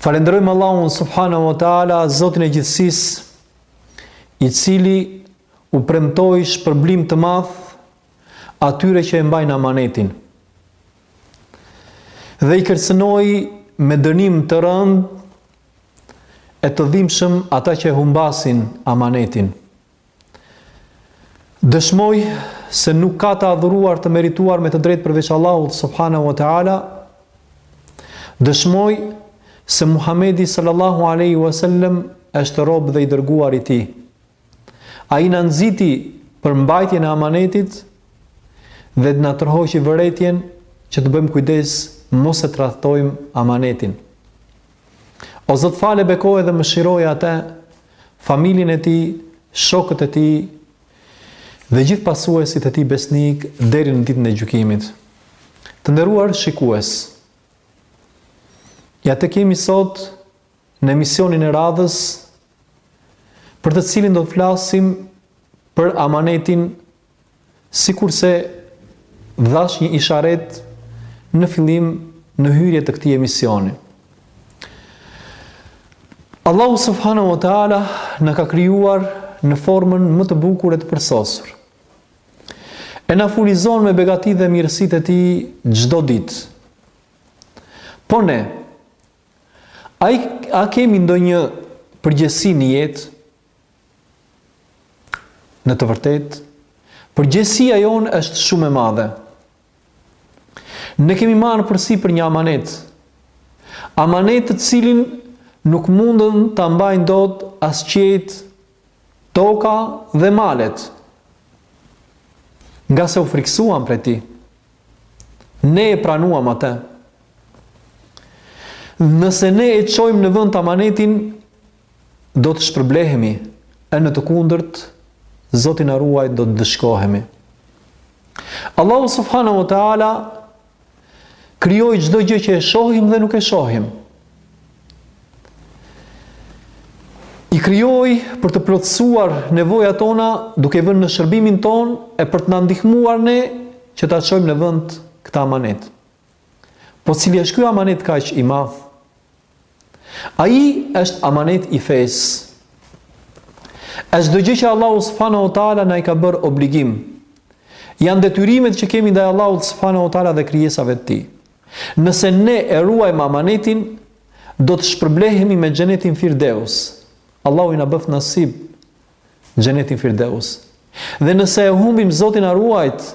Falenderojmë Allahun subhanahu wa taala, Zotin e gjithësisë, i cili u premtoi shpërblim të madh atyre që e mbajnë amanetin. Dhe i kërcënoi me dënim të rëndë e të dhimbshëm ata që e humbasin amanetin. Dëshmoj se nuk ka të adhuruar të merituar me të drejtë përveç Allahut subhanahu wa taala. Dëshmoj se Muhamedi sallallahu alaihi wasallam është rob dhe i dërguar i Tij. Ai na nxiti për mbajtjen e amanetit dhe na tërhoqi vërejtjen që të bëjmë kujdes mos e tradhtojmë amanetin. O Zot fale bekoje dhe mëshiroje atë, familjen e tij, shokët e tij dhe gjithë pasuesit e tij besnikë deri në ditën e gjykimit. Të nderuar shikues. Ja tek jemi sot në emisionin e radhës për të cilin do të flasim për amanetin Sikurse dhashë një isharet në fillim në hyrje të këtij emisioni. Allahu subhanahu wa taala na ka krijuar në formën më të bukur e të përsosur. E na furizon me begati dhe mirësitë e tij çdo ditë. Po ne a kemi ndonjë përgjegjësi në jetë? Në të vërtetë, përgjegjësia jonë është shumë e madhe. Ne kemi marrë përsipër një amanet. Amanet të cilin nuk mundën ta mbajnë dot as qiejt, toka dhe malet. Ngase u frikësuan prej tij. Ne e pranuam atë. Nëse ne e çojmë në vend amanetin, do të shpërblehemi e në të kundërtën Zoti na ruaj do të ndëshkohemi. Allahu subhanahu wa taala krijoi çdo gjë që e shohim dhe nuk e shohim. I krijoi për të plotësuar nevojat tona duke vënë në shërbimin tonë e për të na ndihmuar ne që ta çojmë në vend këtë amanet. Po cili është ky amanet kaq i madh? Ai është amanet i fesë. Është çdo gjë që Allahu subhanahu wa taala na i ka bërë obligim. Janë detyrimet që kemi ndaj Allahut subhanahu wa taala dhe krijesave të tij. Nëse ne e ruajmë amanetin, do të shpërblehemi me xhenetin Firdeus. Allahu na bëftë nasib xhenetin Firdeus. Dhe nëse e humbim Zoti na ruajt,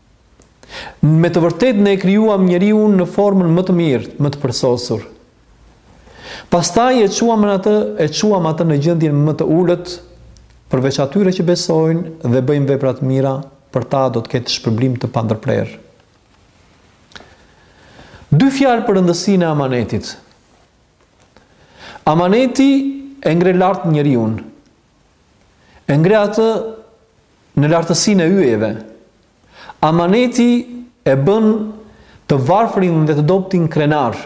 Me të vërtetë ne e krijuam njeriun në formën më të mirë, më të përsosur. Pastaj e çuam atë, e çuam atë në gjendjen më të ulët, përveç atyre që besojnë dhe bëjnë vepra të mira, për ta do të ketë shpërblim të pandërprerë. Dy fjalë për rëndësinë e amanetit. Amaneti e ngre lart njeriun. E ngre atë në lartësinë e yjeve. Amaneti e bën të varfërin dhe të dobëtin krenar.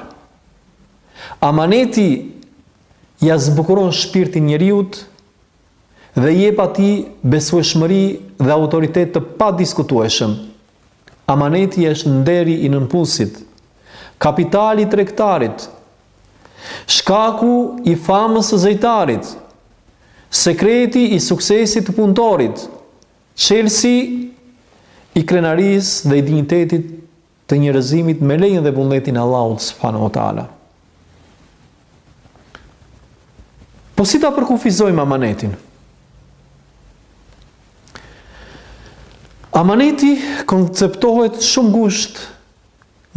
Amaneti ia zbukuron shpirtin njeriut dhe i jep atij besueshmëri dhe autoritet të padiskutueshëm. Amaneti është nderi i nëpunësit, kapitali i tregtarit, Shkaku i famës së zejtarit, sekreti i suksesit të punëtorit, çelësi i krenarisë dhe i dinjitetit të njerëzimit me lejen dhe vullnetin e Allahut subhanahu wa taala. Po si ta përkufizojmë amanetin? Amaneti konceptohet shumë ngusht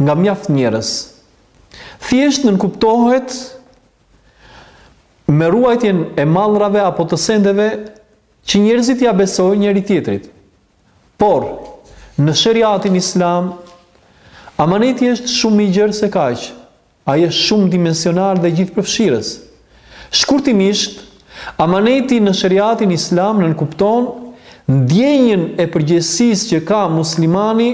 nga mjaft njerëz, Thjesht nënkuptohet me ruajtjen e mallrave apo të sendeve që njerëzit ia besojnë njëri-tjetrit. Por, në sheriatin islam, amaneti është shumë më i gjerë se kaq, ai është shumëdimensional dhe gjithëpërfshirës. Shkurtimisht, amaneti në sheriatin islam nënkupton ndjenjën e përgjegjësisë që ka muslimani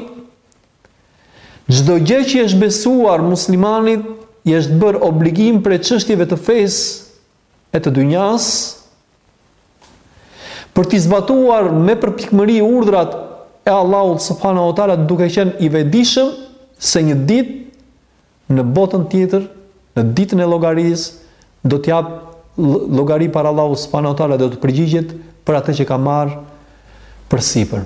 Çdo gjë që i është besuar muslimanit i është bërë obligim prej çështjeve të fesë e të dynjasë, për t'i zbatuar me përpikmëri urdhrat e Allahut subhanahu wa taala duke qenë i vetëdijshëm se një ditë në botën tjetër, në ditën e llogarisë, do të japë llogari para Allahut subhanahu wa taala e do të përgjigjet për atë që ka marrë përsipër.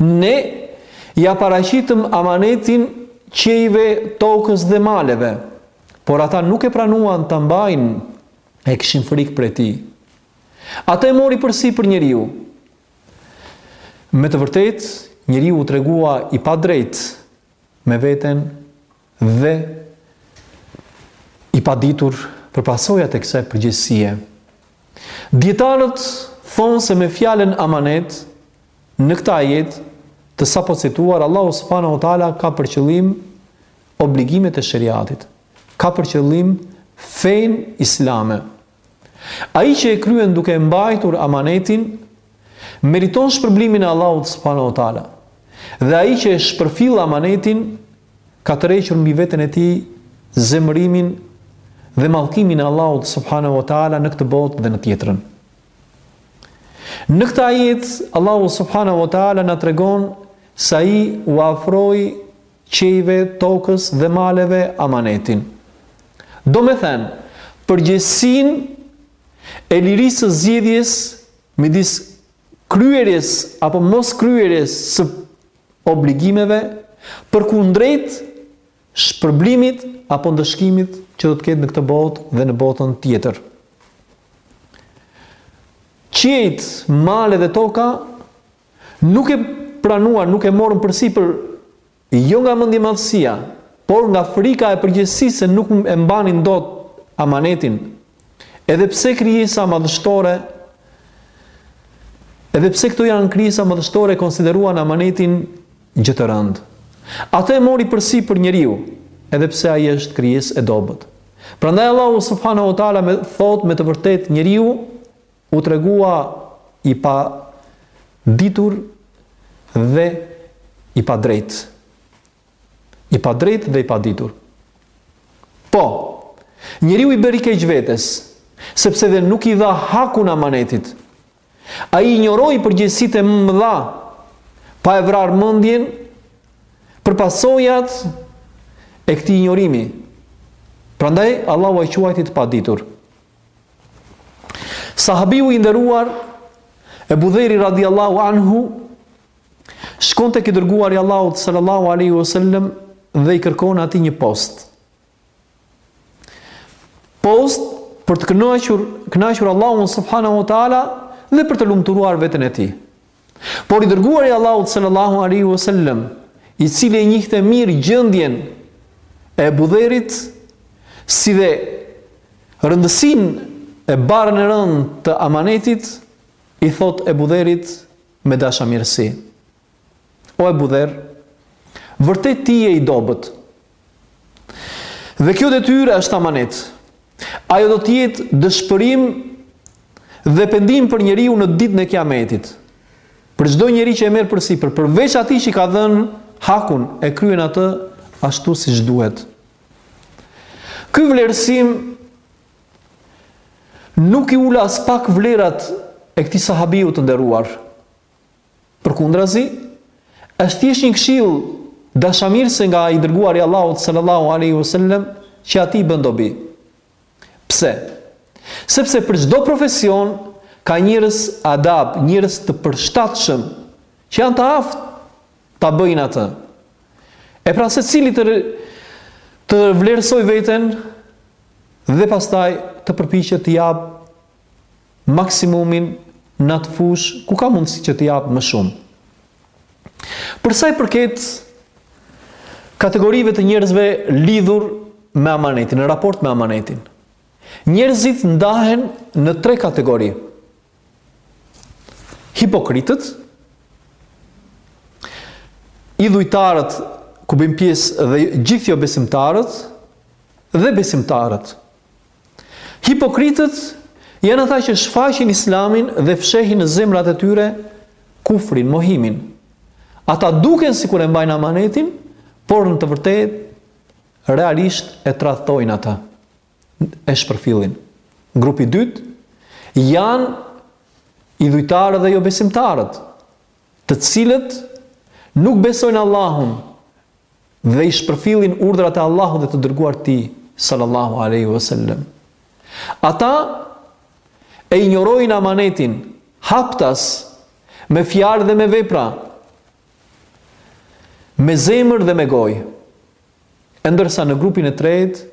Ne ia paraqitëm amanetin qiejve, tokës dhe maleve, por ata nuk e pranuan ta mbajnë, e kishin frikë prej tij. Atë e mori përsipër njeriu. Me të vërtetë, njeriu u tregua i padrejtë me veten dhe i paditur për pasojat e kësaj përgjegjësie. Dietarët thonë se me fjalën amanet në këtë ajet të sapo cituar Allahu subhanahu wa taala ka për qëllim obligimet e shariatit, ka për qëllim fenë islame. Ai që e kryen duke e mbajtur amanetin, meriton shpërblimin e Allahut subhanahu wa taala. Dhe ai që e shpërfill amanetin, ka tërhequr mbi veten e tij zemërimin dhe mallkimin e Allahut subhanahu wa taala në këtë botë dhe në tjetrën. Në këtë ajet Allahu subhanahu wa taala na tregon se ai u afroi qiejve, tokës dhe maleve amanetin. Domethënë, përgjegjësinë e lirisë së zgjedhjes midis kryerjes apo moskryerjes së obligimeve përkundrejt shpërblimit apo ndëshkimit që do të ketë në këtë botë dhe në botën tjetër. Qiejt, malet dhe toka Nuk e pranuan, nuk e morën përsipër jo nga mendjemadhësia, por nga frika e përgjegjësisë se nuk e mbanin dot amanetin. Edhe pse krijesa madhështore Edhe pse këto janë krijesa madhështore konsideruan amanetin gjë të rëndë. Atë e mori përsipër njeriu, edhe pse ai është krijesë e dobët. Prandaj Allahu subhanahu wa taala më thotë me të vërtetë njeriu U tregua i paditur dhe i padrejtë. I padrejtë dhe i paditur. Po, njeriu i bëri keq vetes, sepse dhe nuk i dha hakun amanetit. Ai injoroi përgjegjësitë e mëdha, pa e vrarë mendjen, për pasojat e këtij injorimi. Prandaj, Allahu e quajti të paditur. Sahabiu i nderuar Ebu Dherri radiallahu anhu shkon tek i Dërguari i Allahut sallallahu aleyhi wasallam dhe i kërkon atij një post. Post për të kënaqur, kënaqur Allahun subhanahu wa taala dhe për të lumturuar veten e tij. Por i dërguari i Allahut sallallahu alaihi wasallam, i cili e njihte mirë gjendjen Ebu Dherit, si dhe rëndësinë e barrën e rëndë të amanetit, i thotë Ebu Dherit me dashamirësi. O Ebu Dher, vërtet ti je i dobët. Dhe kjo detyrë është amanet. Ajo do të jetë dëshpërim dhe pendim për njeriun në ditën e Kiametit. Për çdo njeri që e merr përsipër, përveç atij që i ka dhënë hakun, e kryen atë ashtu siç duhet. Ky vlerësim nuk i ul aspak vlerat e këtij sahabiu të nderuar. Përkundrazi, është thjesht një këshillë dashamirëse nga i dërguari i Allahut sallallahu alaihi wasallam që atij i bën dobi. Pse? Sepse për çdo profesion ka njerëz adapt, njerëz të përshtatshëm që janë të aftë ta bëjnë atë. E pra secili të, të vlerësojë veten dhe pastaj të përpiqet të japë maksimumin në atë fushë ku ka mundësi që të japë më shumë. Për sa i përket kategorive të njerëzve lidhur me amanetin, në raport me amanetin. Njerëzit ndahen në tre kategori. Hipokritët, idhujtarët ku bëjnë pjesë dhe gjithë jobesimtarët dhe besimtarët. Hipokritët janë ata që shfaqin Islamin dhe fshehin në zemrat e tyre kufrin, mohimin. Ata duken sikur e mbajnë amanetin, por në të vërtetë realisht e tradhtojnë atë, e shpërfillin. Grupi i dytë janë idhujtarët dhe jobesimtarët, të cilët nuk besojnë Allahun, dhe i shpërfillin urdhrat e Allahut dhe të dërguarit të Tij, sallallahu alaihi wasallam. Ata e injorojnë amanetin haptas me fjalë dhe me vepra, me zemër dhe me gojë. E ndërsa në grupin e tretë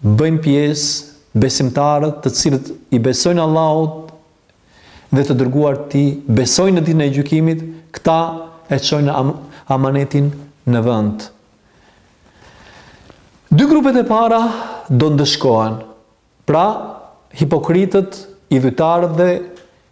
Bëjnë pjesë besimtarët të cilët i besojnë Allahut dhe të dërguarit të tij, besojnë në ditën e gjykimit, këta e çojnë am amanetin në vend. Dy grupet e para do ndëshkohen. Pra, hipokritët, idhujtarët dhe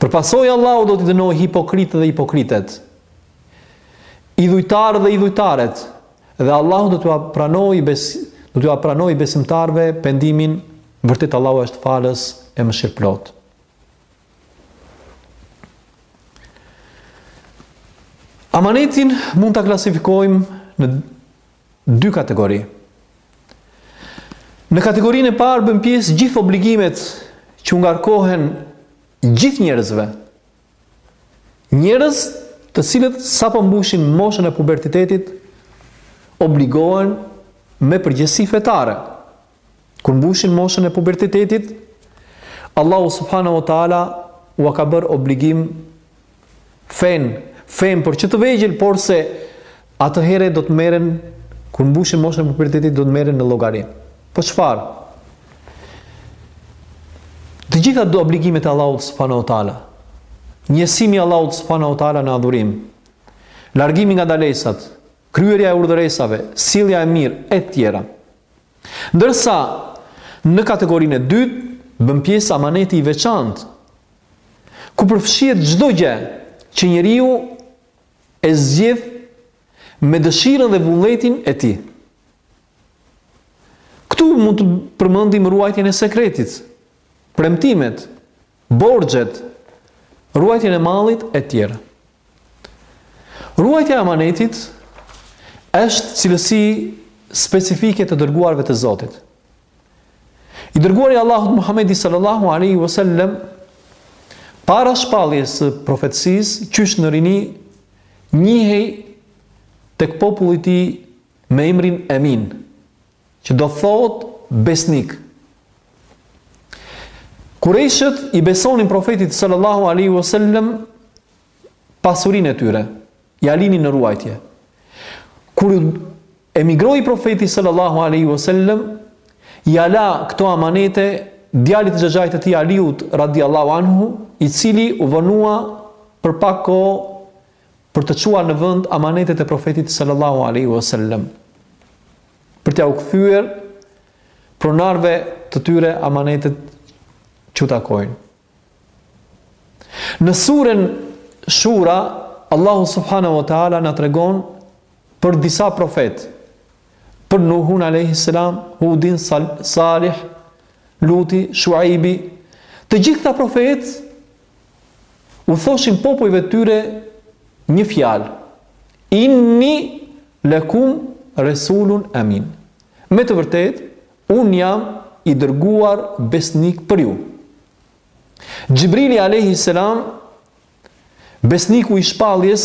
Për pasojë Allahu do t'i dënojë hipokritët dhe hipokritet, idhujtarët dhe idhujtaret, dhe Allahu do t'ua pranojë bes, do t'ua pranojë besimtarëve pendimin, vërtet Allahu është falës e mëshirëplot. Amanetin mund ta klasifikojmë në dy kategori. Në kategorinë e parë bën pjesë gjithë obligimet që u ngarkohen gjithë njerëzve. Njerëz të cilët sapo mbushin moshën e pubertetit obligohen me përgjegjësi fetare. Kur mbushin moshën e pubertetit, Allahu subhanahu wa taala ua ka bërë obligim fenë, fenë për që të vegjël, porse atëherë do të merren kur mbushin moshën e pubertetit do të merren në llogari. Po çfarë? Të gjitha obligimet e Allahut subhanahu wa taala. Njësimi i Allahut subhanahu wa taala në adhurim. Largimi nga ndalesat, kryerja e urdhëresave, sjellja e mirë e tjera. Ndërsa, në kategorinë e dytë bën pjesë amaneti i veçantë, ku përfshihet çdo gjë që njeriu e zgjedh me dëshirën dhe vullnetin e tij. Këtu mund të përmendim ruajtjen e sekretit, premtimet, Borxhet, ruajtjen e mallit etj. Ruajtja e amanetit është cilësi specifike e të dërguarve të Zotit. I dërguari i Allahut Muhamedi sallallahu alaihi wasallam para shpalljes së profecisë qysh në rini njihej tek populli i tij me emrin Emin. që do thotë besnik. Kurejshët i besonin profetit sallallahu alaihi wasallam pasurinë e tyre, ia linin në ruajtje. Kur emigroi profeti sallallahu alaihi wasallam, ia la këto amanete djalit të xhaxhait të tij Aliut radiallahu anhu, i cili u vonua për pak kohë për të çuar në vend amanetet e Profetit sallallahu alaihi wasallam, për t'jau kthyer pronarëve të tyre amanetet që u takojnë. Në suren Shura, Allahu subhanahu wa taala na tregon për disa profetë, për Nuhun alayhi salam, Hudin, Salih, Luti, Shuaibi, të gjithë këta profetë u thoshin popujve tyre një fjalë, inni lekum resulun amin. Me të vërtetë, unë jam i dërguar besnik për ju. Xhibrili a.s. besniku i shpalljes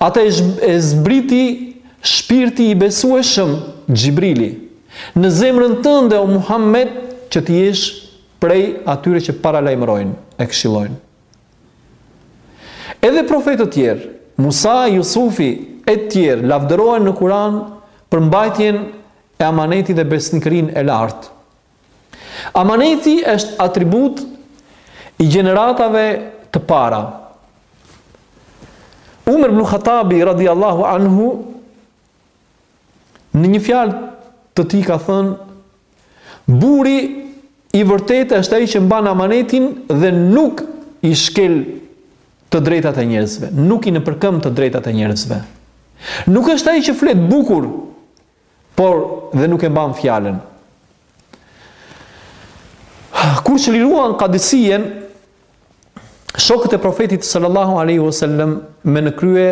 Atë e zbriti shpirti i besueshëm Xhibrili në zemrën tënde o Muhammed që të jesh prej atyre që paralajmërojnë e këshillojnë. Edhe profetët tjerë, Musa, Jusufi e tjerë lavdërohen në Kur'an për mbajtjen e amanetit dhe besnikërinë e lartë. Amaneti është atribut i gjeneratave të para. Umër ibn Khattabi radiallahu anhu në një fjalë të tij ka thënë burri i vërtetë është ai që mban amanetin dhe nuk i shkel të drejtat e njerëzve, nuk i nëpërkëmb të drejtat e njerëzve. Nuk është ai që flet bukur por dhe nuk e mban fjalën. Kur çliruan Qadisien, shokët e profetit sallallahu alaihi wasallam me në krye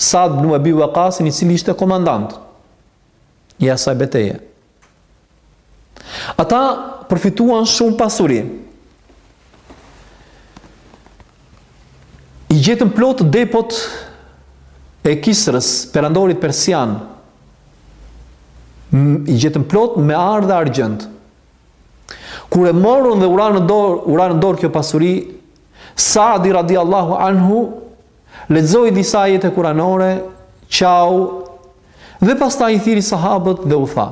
Sad ibn Abi Waqasin, i cili ishte komandant i asaj beteje. Ata përfituan shumë pasuri. I gjetën plot depot e Kisrës, perandorit persian. I gjetën plot me ar dhe argjend. Kur e morën dhe u ra në dorë, u ra në dorë kjo pasuri, Sa'di radiallahu anhu Lexoi disa ajete kuranore, qau dhe pastaj i thirri sahabët dhe u tha: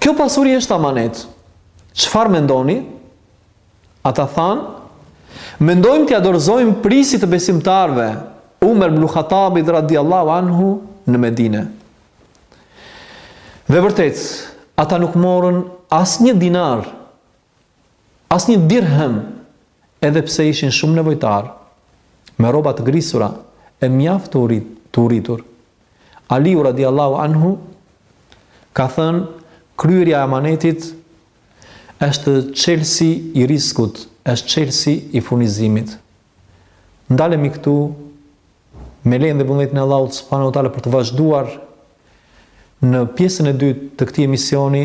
Kjo pasuri është amanet. Çfarë mendoni? Ata thanë: Mendojmë t'ia dorëzojmë prijësit të besimtarëve, Umer ibn Khatabit radiallahu anhu në Medine. Dhe vërtet, ata nuk morën asnjë dinar Asnjë dirhem, edhe pse ishin shumë nevojtarë, me rroba të grisura e mjaft të urit, të uritur. Aliu radiallahu anhu ka thënë, kryerja e amanetit është çelësi i riskut, është çelësi i furnizimit. Ndalemi këtu me lejen dhe vullnetin e Allahut subhanehu ue teala për të vazhduar në pjesën e dytë të këtij emisioni,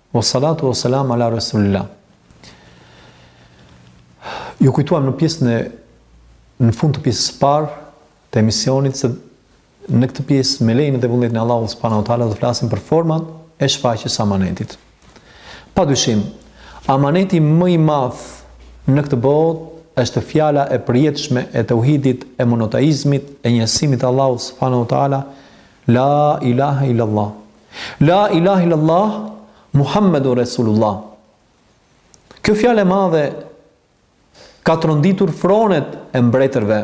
Wa salatu wa salam ala Resulillah. Ju kujtuam në pjesën e në fund të pjesës së parë të emisionit se në këtë pjesë me lejen dhe vullnetin e Allahut subhanahu wa taala do të flasim për format e shfaqjes së amanetit. Pa dyshim, amaneti më i madh në këtë botë është fjala e përjetshme e tauhidit, e monoteizmit, e njësimit të Allahut subhanahu wa taala, la ilaha illallah. La ilaha illallah, Muhammedun Resulullah. Kjo fjalë e madhe ka tronditur fronet e mbretërve.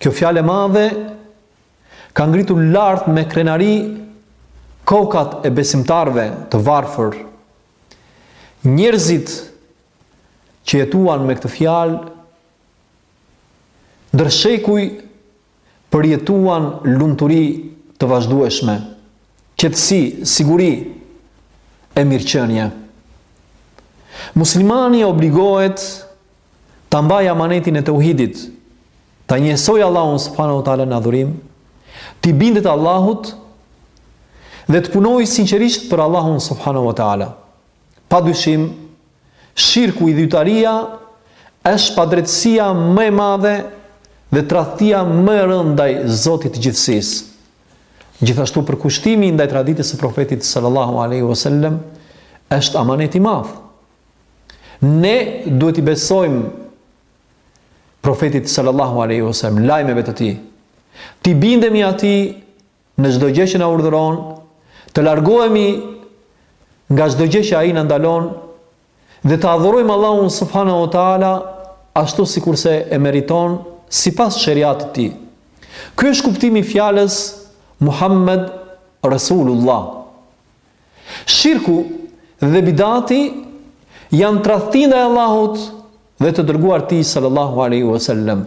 Kjo fjalë e madhe ka ngritur lart me krenari kokat e besimtarëve të varfër. Njerëzit që jetuan me këtë fjalë ndër shekuj përjetuan lumturi të vazhdueshme, qetësi, siguri e mirëqenie. Muslimani obligohet ta mbajë amanetin e tauhidit, ta njësojë Allahun subhanahu wa taala në adhurim, t'i bindet Allahut dhe të punojë sinqerisht për Allahun subhanahu wa taala. Pa dyshim, shirku idhujtaria është padrejtësia më e madhe dhe tradhtia më e rëndë ndaj Zotit të gjithësisë. Gjithashtu përkushtimi ndaj traditës së profetit sallallahu alaihi wasallam është amanet i madh. Ne duhet t'i besojmë profetit sallallahu alaihi wasallam lajmeve të tij. T'i bindemi atij në çdo gjë që na urdhëron, të largohemi nga çdo gjë që ai na ndalon dhe të adhurojmë Allahun subhanahu wa taala ashtu sikurse e meriton sipas sheriatit të tij. Ky është kuptimi i fjalës Muhammed Rasulullah. Shirku dhe bidati janë tradhti ndaj Allahut dhe të dërguarit të tij sallallahu alaihi wasallam.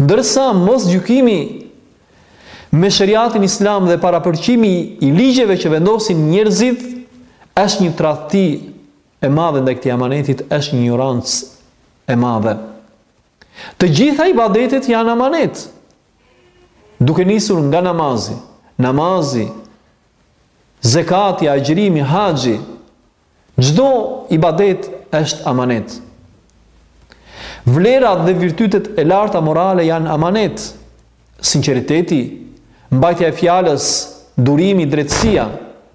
Ndërsa mosgjykimi me sheriatin islam dhe parapëlqimi i ligjeve që vendosin njerëzit është një tradhti e madhe ndaj këtij amaneti, është një injorancë e madhe. Të gjitha ibadetet janë amanet. Duke nisur nga namazi, namazi, zekati, agjërimi, haxhi, Çdo ibadet është amanet. Vlerat dhe virtytet e larta morale janë amanet. Sinqeriteti, mbajtja e fjalës, durimi, drejtësia,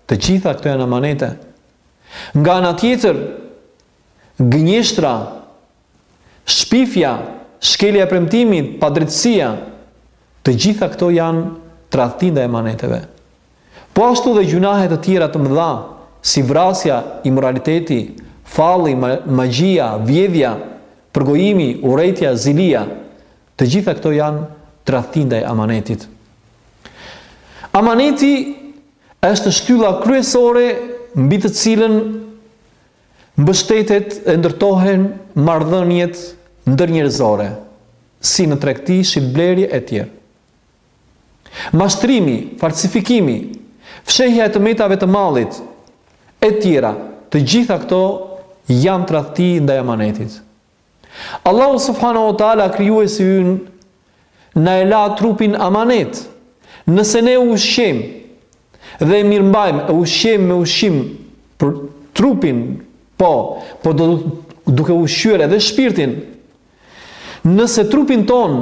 të gjitha këto janë amanete. Nga ana tjetër, gënjeshtra, shpifja, shkelja e premtimit, padrejtësia, të gjitha këto janë tradhti ndaj amaneteve. Po ashtu dhe gjynahe të tjera të mëdha, si vrasja, imoraliteti, falli, magjia, vjedhja, përgojimi, urrejtja, zilia, të gjitha këto janë tradhti ndaj amanetit. Amaneti është shtylla kryesore mbi të cilën Mbështetet e ndërtohen marrëdhëniet ndërnjerëzore, si në tregti, shitblerje etj. Mashtrimi, falsifikimi, fshehja e të metave të mallit etj, të gjitha këto janë tradhti ndaj amanetit. Allahu subhanahu wa taala krijuesi ynë na e la trupin amanet. Nëse ne e ushqejmë dhe e mirëmbajmë, e ushqejmë me ushqim për trupin, po, por duke ushqyer edhe shpirtin. Nëse trupin tonë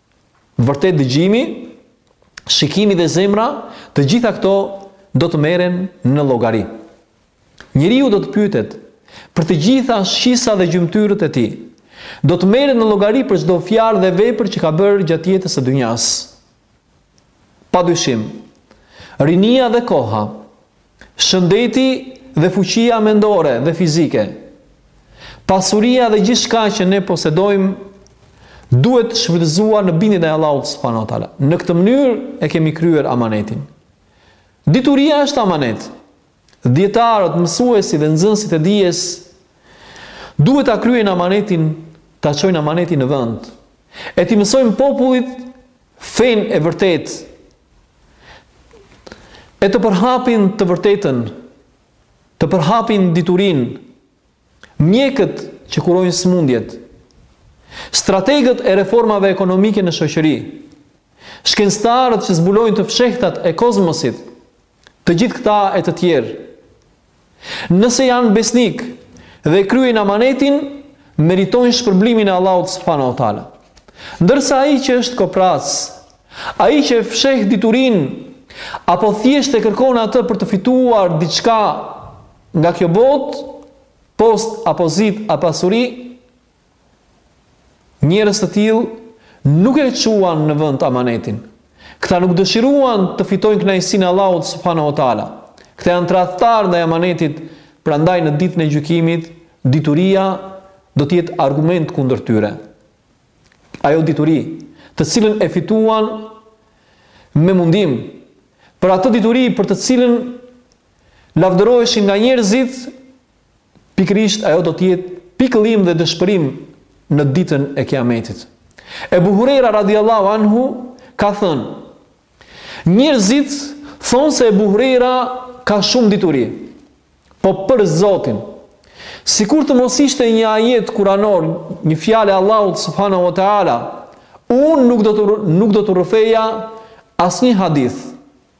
Vërtet dëgjimi, shikimi dhe zemra, të gjitha këto do të merren në llogari. Njeriu do të pyetet për të gjitha shqisat dhe gjymtyrët e tij. Do të merret në llogari për çdo fjalë dhe vepër që ka bërë gjatë jetës së dynjasë. Pa dyshim, rinia dhe koha, shëndeti dhe fuqia mendore dhe fizike, pasuria dhe gjithçka që ne posedojmë duhet shfrytëzuar në bindjen e Allahut subhanahu wa taala. Në këtë mënyrë e kemi kryer amanetin. Dituria është amanet. Dijetarët, mësuesit dhe nxënësit e dijes duhet ta kryejnë amanetin, ta çojnë amanetin në vend. E t'i mësojnë popullit fenë e vërtetë e të përhapin të vërtetën, të përhapin diturinë, mjekët që kurojnë sëmundjet, strategët e reformave ekonomike në shoqëri, shkencëtarët që zbulojnë të fshehtat e kozmosit, Të gjithë këta e të tjerë, nëse janë besnikë dhe kryejnë amanetin, meritojnë shpërblimin e Allahut subhanahu wa taala. Ndërsa ai që është koprrac, ai që e fsheh diturinë apo thjesht e kërkon atë për të fituar diçka nga kjo botë, post a pozitë apo pasuri, Njerëz të tillë nuk e çuan në vend amanetin. Këta nuk dëshiruan të fitojnë kënaqësinë e Allahut subhanahu wa ta'ala. Këta janë tradhtarë ndaj amanetit, prandaj në Ditën e Gjykimit, dituria do të jetë argument kundër tyre. Ajo dituri, të cilën e fituan me mundim, për atë dituri për të cilën lavdëroheshin nga njerëzit, Pikërisht ajo do të jetë pikëllim dhe dëshpërim në ditën e Kiametit. Ebu Hurera radiallahu anhu ka thënë, njerëzit thonë se Ebu Hurera ka shumë dituri, po për Zotin, sikur të mos ishte një ajet kuranor, një fjalë e Allahut subhanahu wa ta'ala, unë nuk do të, nuk do të rrëfeja asnjë hadith,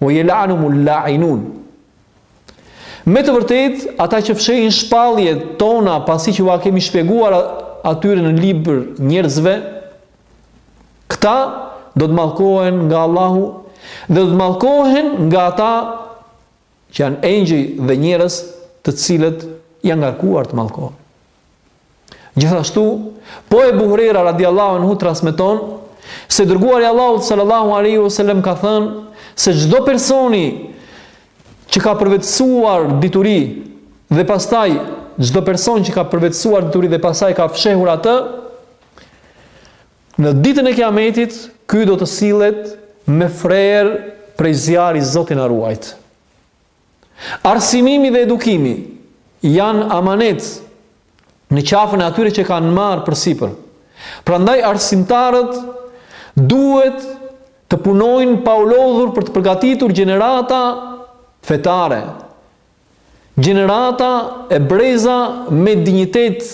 Ue jelanuhumul-lainun. Me të vërtetë, ata që fshehin shpalljet tona pasi që ua kemi shpjeguar atyre në libër njerëzve, këta do të mallkohen nga Allahu dhe do të mallkohen nga ata që janë engjëj dhe njerëz të cilët janë ngarkuar të mallkojnë. Gjithashtu, po Ebu Hurera radiallahu anhu transmeton, se i dërguari i Allahut sallallahu alaihi wasallam ka thënë se çdo personi që ka përvetësuar dituri dhe pastaj çdo person që ka përvetësuar dituri dhe pastaj ka fshehur atë në ditën e kiametit ky do të sillet me frerë prej zjarri. Zoti na ruajt. Arsimimi dhe edukimi janë amanet në qafën e atyre që kanë marrë përsipër. Prandaj arsimtarët duhet të punojnë pa u lodhur për të përgatitur gjenerata fetare, gjenerata e breza me dinjitet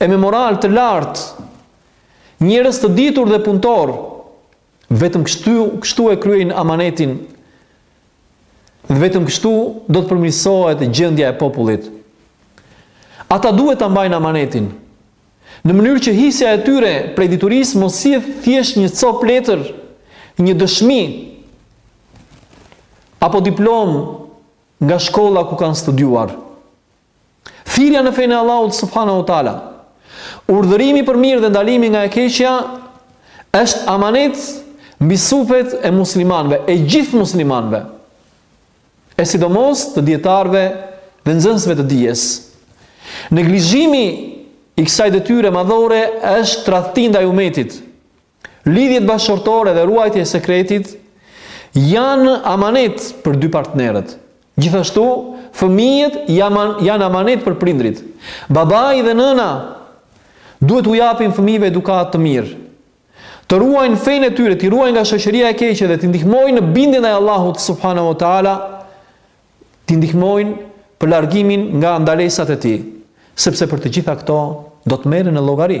e me moral të lartë, njerëz të ditur dhe punëtorë, Vetëm kështu, kështu e kryejnë amanetin dhe vetëm kështu do të përmirësohet gjendja e popullit. Ata duhet ta mbajnë amanetin, në mënyrë që hisja e tyre prej diturisë mos të jetë thjesht një copë letër, një dëshmi, apo diplomë nga shkolla ku kanë studiuar. Thirrja në fenë e Allahut subhanahu wa taala. Urdhërimi për mirë dhe ndalimi nga e keqja është amanet mbi supet e muslimanëve, e gjithë muslimanëve. E sidomos të dijetarëve dhe nxënësve të dijes. Neglizhimi i kësaj detyre madhore është tradhti ndaj umetit. Lidhjet bashkëshortore dhe ruajtja e sekretit janë amanet për dy partnerët. Gjithashtu, fëmijët janë amanet për prindërit. Babai dhe nëna duhet t'u japin fëmijëve edukatë të mirë, të ruajnë fenë e tyre, t'i ruajnë nga shoqëria e keqe dhe t'i ndihmojnë në bindjen e Allahut subhanahu wa taala, t'i ndihmojnë për largimin nga ndalesat e tij, sepse për të gjitha këto do të merren në llogari.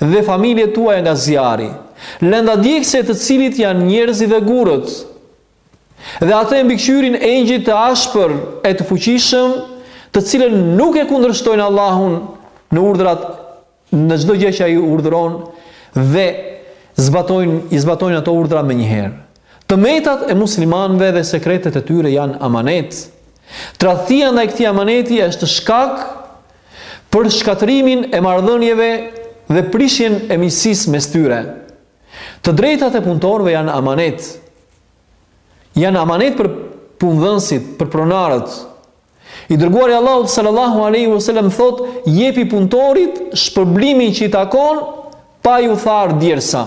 dhe familjet tuaja nga zjarri, lënda djegëse e të cilit janë njerëzit dhe gurët, dhe atë e mbikëqyrin engjëj të ashpër e të fuqishëm, të cilën nuk e kundërshtojnë Allahun në urdhrat në çdo gjë që ai urdhëron dhe zbatojnë i zbatojnë ato urdhra menjëherë. Të metat e muslimanëve dhe sekretet e tyre janë amanet. Tradhtia ndaj këtij amaneti është shkak për shkatërrimin e marrëdhënieve dhe prishjen e miqësisë mes tyre. Të drejtat e punëtorëve janë amanet. Janë amanet për punëdhënësit, për pronarët. I dërguari i Allahut sallallahu alaihi wasallam thotë, jepi punëtorit shpërblimin që i takon pa iu tharë djersa.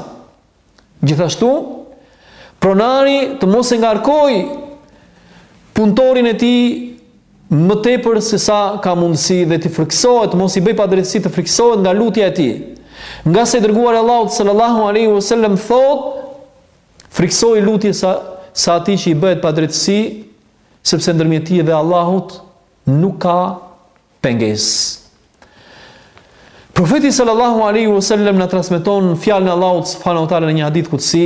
Gjithashtu, pronari të mos e ngarkojë punëtorin e tij më tepër sesa ka mundësi dhe të frikësohet, mos i bëjë padrejtësi të frikësohet nga lutja e tij. Ngase i dërguari i Allahut sallallahu alaihi wasallam thotë, frikësoju lutjes së atij që i bëhet padrejtësi, sepse ndërmjet tij dhe Allahut nuk ka pengesë. Profeti sallallahu alaihi wasallam na transmeton fjalën e Allahut subhanahu wa taala në një hadith kudsi.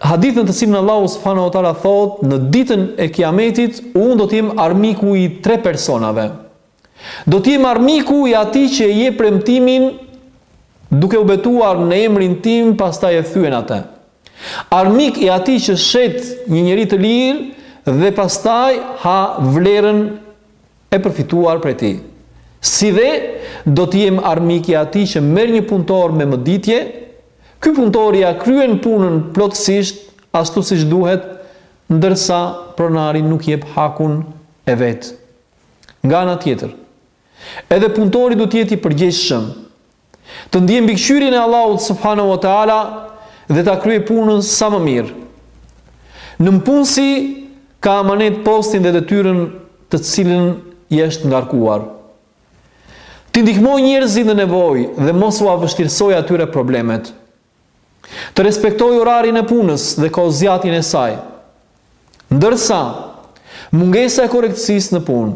Hadith në të cilin Allahu subhanahu wa taala thotë, në ditën e Kiametit unë do të jem armiku i tre personave. Do të jem armiku i atij që e jep premtimin duke u betuar në emrin tim, pastaj e thyen atë. Armik i atij që shet një njeri të lirë dhe pastaj ha vlerën e përfituar prej tij. Si dhe do të jem armik i atij që merr një punëtor me mëditje, ky punëtor ia kryen punën plotësisht ashtu siç duhet, ndërsa pronari nuk jep hakun e vet. Nga ana tjetër, edhe punëtori duhet të jetë i përgjegjshëm Të ndiejë mbikëqyrjen e Allahut subhanahu wa taala dhe ta kryejë punën sa më mirë. Nëpunësi e ka amanet postin dhe detyrën të cilën i është ngarkuar. T'i ndihmojë njerëzit në nevojë dhe mos ua vështirësojë atyre problemet. të respektojë orarin e punës dhe kohëzgjatjen e saj, ndërsa mungesa e korrektësisë në punë,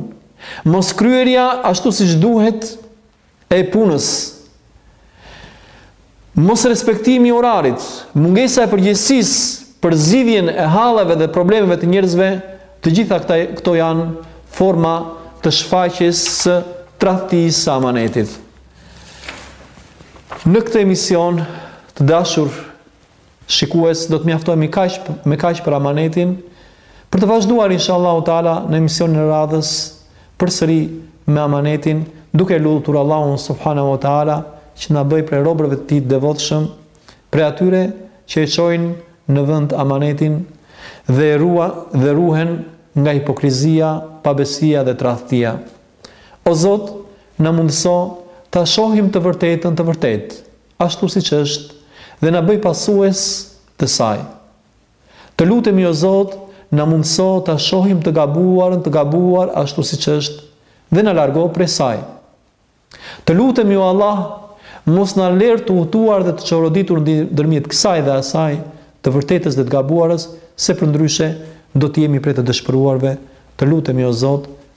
moskryerja ashtu siç duhet e punës, mosrespektimi i orarit, mungesa e përgjegjësisë për zgjidhjen e halleve dhe problemeve të njerëzve, të gjitha këta, këto janë forma të shfaqjes së tradhtisë së amanetit. Në këtë emision, të dashur shikues, do të mjaftojmë me kaq për amanetin, për të vazhduar inshallahu tala në emisionin e radhës përsëri me amanetin, duke lutur Allahun subhanahu wa taala që na bëj prej robërve të tij të devotshëm, prej atyre që e çojnë në vend amanetin dhe ruhen nga hipokrizia, pabesia dhe tradhtia. O Zot, na mundëso ta shohim të vërtetën të vërtetë, ashtu siç është dhe na bëj pasues të saj. Të lutemi o Zot, na mundëso ta shohim të gabuarën të gabuar ashtu siç është dhe na largo prej saj. Të lutemi o Allah, mos na ler të hutuar dhe të çoroditur ndërmjet kësaj dhe asaj, të vërtetës dhe të gabuarës, se përndryshe do të jemi prej të dëshpëruarve, të lutemi o Zot,